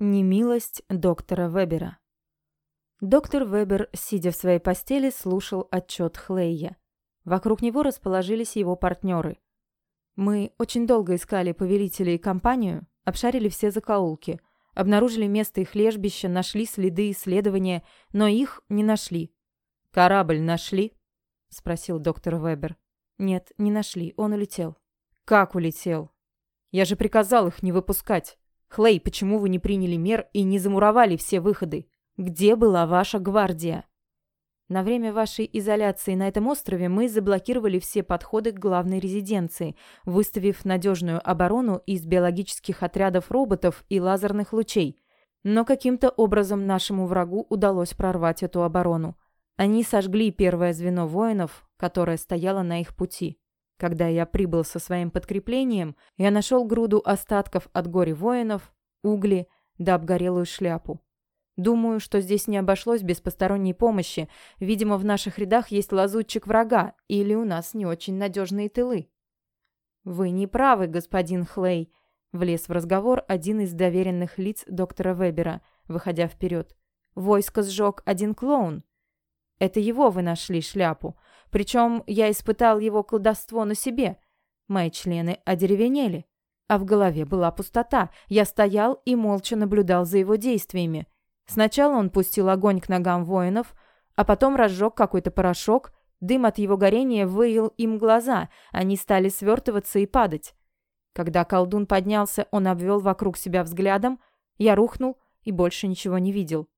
Немилость доктора Вебера. Доктор Вебер, сидя в своей постели, слушал отчет Хлея. Вокруг него расположились его партнеры. Мы очень долго искали повелителя и компанию, обшарили все закоулки, обнаружили место их лежбища, нашли следы исследования, но их не нашли. «Корабль нашли?» — спросил доктор Вебер. «Нет, не нашли, он улетел». «Как улетел? Я же приказал их не выпускать». Хлей, почему вы не приняли мер и не замуровали все выходы? Где была ваша гвардия? На время вашей изоляции на этом острове мы заблокировали все подходы к главной резиденции, выставив надежную оборону из биологических отрядов роботов и лазерных лучей. Но каким-то образом нашему врагу удалось прорвать эту оборону. Они сожгли первое звено воинов, которое стояло на их пути. Когда я прибыл со своим подкреплением, я нашел груду остатков от горе воинов, угли да обгорелую шляпу. Думаю, что здесь не обошлось без посторонней помощи. Видимо, в наших рядах есть лазутчик врага, или у нас не очень надежные тылы. Вы не правы, господин Хлей, влез в разговор один из доверенных лиц доктора Вебера, выходя вперед. Войско сжег один клоун. Это его вы нашли шляпу. Причем я испытал его колдовство на себе. Мои члены одеревенели. А в голове была пустота. Я стоял и молча наблюдал за его действиями. Сначала он пустил огонь к ногам воинов, а потом разжег какой-то порошок. Дым от его горения выил им глаза. Они стали свертываться и падать. Когда колдун поднялся, он обвел вокруг себя взглядом. Я рухнул и больше ничего не видел.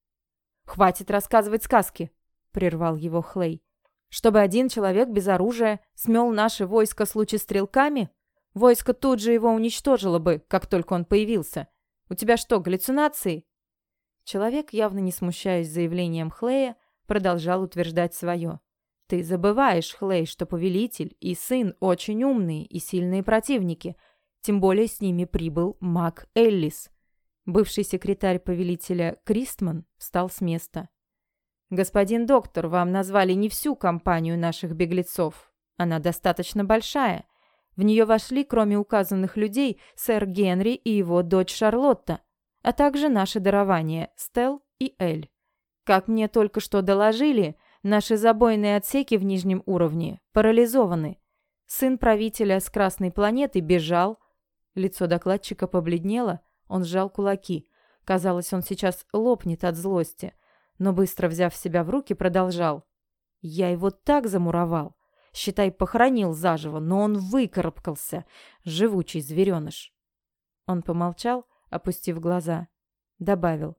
«Хватит рассказывать сказки!» — прервал его Хлей. Чтобы один человек без оружия смел наше войско с лучестрелками? Войско тут же его уничтожило бы, как только он появился. У тебя что, галлюцинации?» Человек, явно не смущаясь заявлением Хлея, продолжал утверждать свое. «Ты забываешь, Хлей, что повелитель и сын очень умные и сильные противники, тем более с ними прибыл маг Эллис». Бывший секретарь повелителя Кристман встал с места. «Господин доктор, вам назвали не всю компанию наших беглецов. Она достаточно большая. В нее вошли, кроме указанных людей, сэр Генри и его дочь Шарлотта, а также наши дарования Стел и Эль. Как мне только что доложили, наши забойные отсеки в нижнем уровне парализованы. Сын правителя с Красной планеты бежал. Лицо докладчика побледнело, он сжал кулаки. Казалось, он сейчас лопнет от злости но быстро взяв себя в руки, продолжал. «Я его так замуровал. Считай, похоронил заживо, но он выкарабкался. Живучий звереныш». Он помолчал, опустив глаза. Добавил.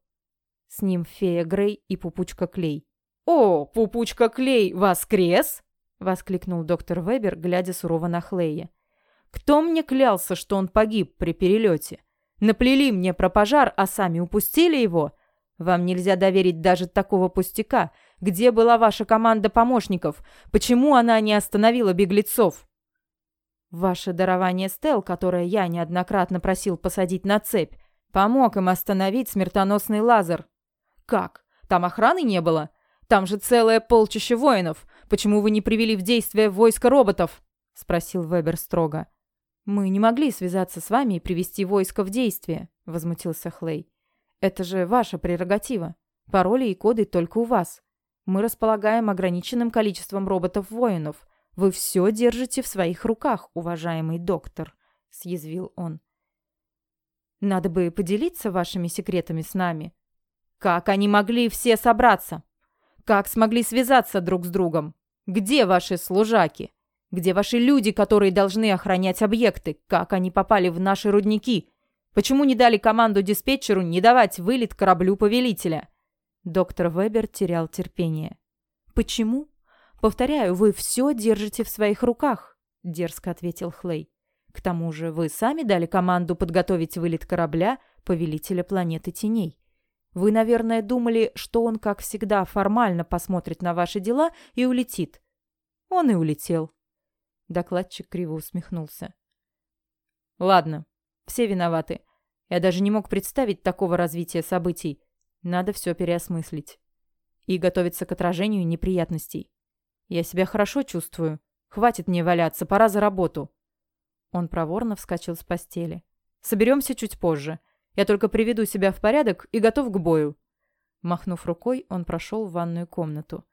С ним фея Грей и Пупучка Клей. «О, Пупучка Клей воскрес!» — воскликнул доктор Вебер, глядя сурово на Хлея. «Кто мне клялся, что он погиб при перелете? Наплели мне про пожар, а сами упустили его? Вам нельзя доверить даже такого пустяка. Где была ваша команда помощников? Почему она не остановила беглецов? Ваше дарование Стел, которое я неоднократно просил посадить на цепь, помог им остановить смертоносный лазер. Как? Там охраны не было? Там же целое полчище воинов. Почему вы не привели в действие войско роботов? спросил Вебер строго. Мы не могли связаться с вами и привести войско в действие, возмутился Хлей. Это же ваша прерогатива. Пароли и коды только у вас. Мы располагаем ограниченным количеством роботов-воинов. Вы все держите в своих руках, уважаемый доктор», — съязвил он. «Надо бы поделиться вашими секретами с нами. Как они могли все собраться? Как смогли связаться друг с другом? Где ваши служаки? Где ваши люди, которые должны охранять объекты? Как они попали в наши рудники? Почему не дали команду диспетчеру не давать вылет кораблю повелителя? Доктор Вебер терял терпение. Почему? Повторяю, вы все держите в своих руках, дерзко ответил Хлей. К тому же вы сами дали команду подготовить вылет корабля повелителя планеты теней. Вы, наверное, думали, что он, как всегда, формально посмотрит на ваши дела и улетит. Он и улетел. Докладчик криво усмехнулся. Ладно, все виноваты. Я даже не мог представить такого развития событий. Надо все переосмыслить. И готовиться к отражению неприятностей. Я себя хорошо чувствую. Хватит мне валяться, пора за работу. Он проворно вскочил с постели. Соберемся чуть позже. Я только приведу себя в порядок и готов к бою». Махнув рукой, он прошел в ванную комнату.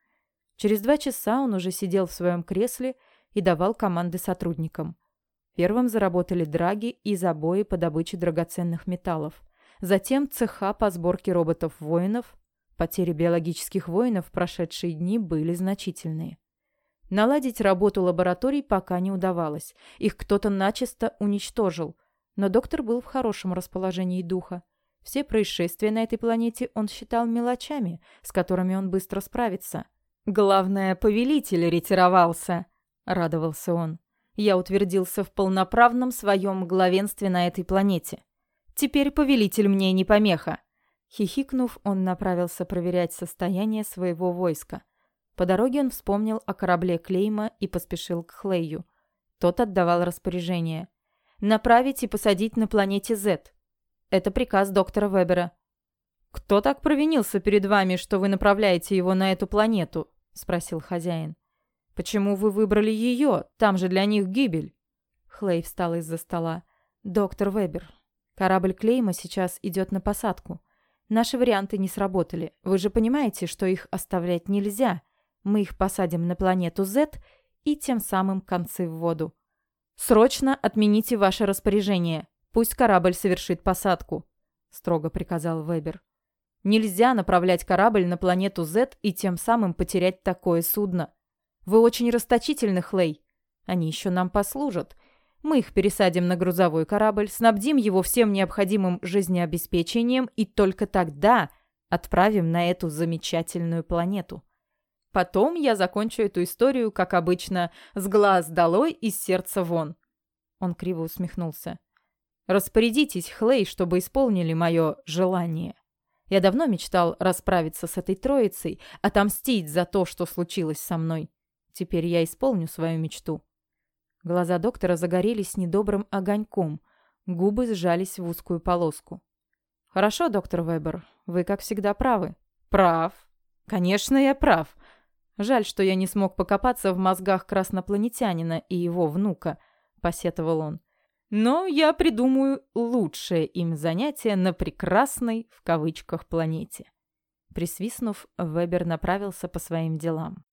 Через два часа он уже сидел в своем кресле и давал команды сотрудникам. Первым заработали драги и забои по добыче драгоценных металлов. Затем цеха по сборке роботов-воинов. Потери биологических воинов в прошедшие дни были значительные. Наладить работу лабораторий пока не удавалось. Их кто-то начисто уничтожил. Но доктор был в хорошем расположении духа. Все происшествия на этой планете он считал мелочами, с которыми он быстро справится. «Главное, повелитель ретировался», — радовался он. «Я утвердился в полноправном своем главенстве на этой планете. Теперь повелитель мне не помеха». Хихикнув, он направился проверять состояние своего войска. По дороге он вспомнил о корабле Клейма и поспешил к Хлею. Тот отдавал распоряжение. «Направить и посадить на планете Z. Это приказ доктора Вебера». «Кто так провинился перед вами, что вы направляете его на эту планету?» — спросил хозяин. «Почему вы выбрали ее? Там же для них гибель». Хлей встал из-за стола. «Доктор Вебер, корабль Клейма сейчас идет на посадку. Наши варианты не сработали. Вы же понимаете, что их оставлять нельзя. Мы их посадим на планету Z и тем самым концы в воду. Срочно отмените ваше распоряжение. Пусть корабль совершит посадку, строго приказал Вебер. Нельзя направлять корабль на планету Z и тем самым потерять такое судно. Вы очень расточительны, Хлей. Они еще нам послужат. Мы их пересадим на грузовой корабль, снабдим его всем необходимым жизнеобеспечением и только тогда отправим на эту замечательную планету. Потом я закончу эту историю, как обычно, с глаз долой и с сердца вон. Он криво усмехнулся. Распорядитесь, Хлей, чтобы исполнили мое желание. Я давно мечтал расправиться с этой троицей, отомстить за то, что случилось со мной. Теперь я исполню свою мечту. Глаза доктора загорелись недобрым огоньком, губы сжались в узкую полоску. «Хорошо, доктор Вебер, вы, как всегда, правы». «Прав. Конечно, я прав. Жаль, что я не смог покопаться в мозгах краснопланетянина и его внука, посетовал он. Но я придумаю лучшее им занятие на прекрасной в кавычках планете. Присвистнув, Вебер направился по своим делам.